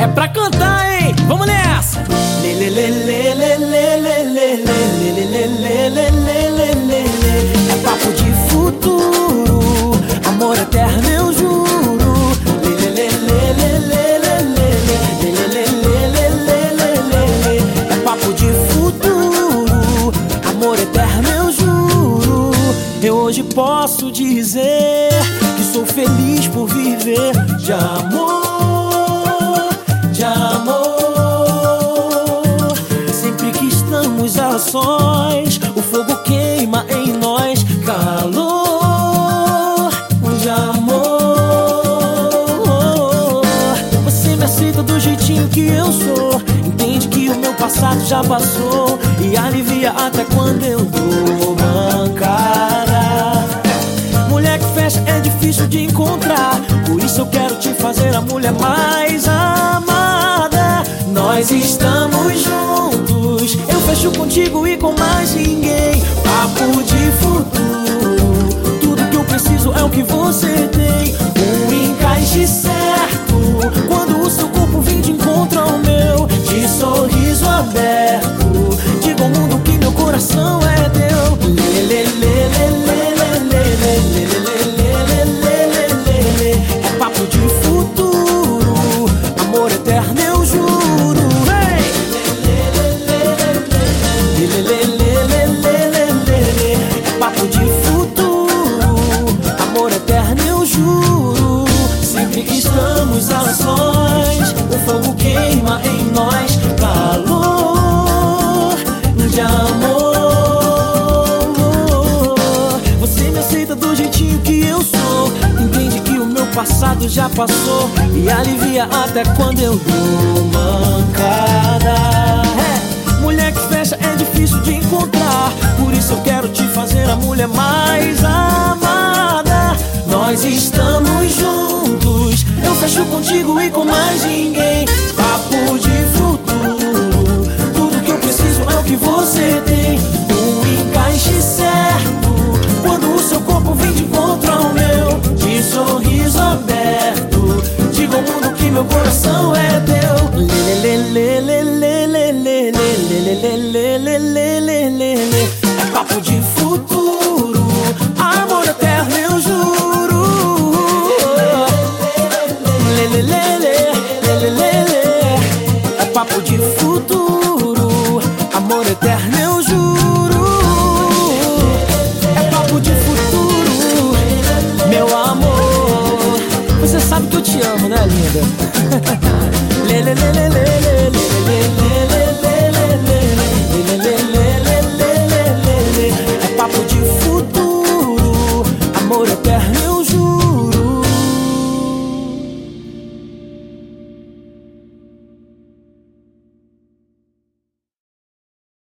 É pra cantar, hein? Vamos nessa! É papo de futuro, amor eterno eu juro. É papo de futuro, amor eterno eu juro. Eu hoje posso dizer que sou feliz por viver de amor, sós, o fogo queima em nós calor de amor. Você me aceita do jeitinho que eu sou, entende que o meu passado já passou e alivia até quando eu dou mancada. Mulher que fecha é difícil de encontrar, por isso eu quero te fazer a mulher mais amada. Nós estamos juntos, fecho contigo e com mais ninguém. Papo de juro. Sempre que estamos a sós, o fogo queima em nós calor de amor. Você me aceita do jeitinho que eu sou. Entende que o meu passado já passou e alivia até quando eu dou mancada. Estamos juntos. Eu fecho contigo e com mais ninguém. Amor eterno eu juro É papo de futuro Meu amor Você sabe que eu te amo, né linda? Lele lele lê.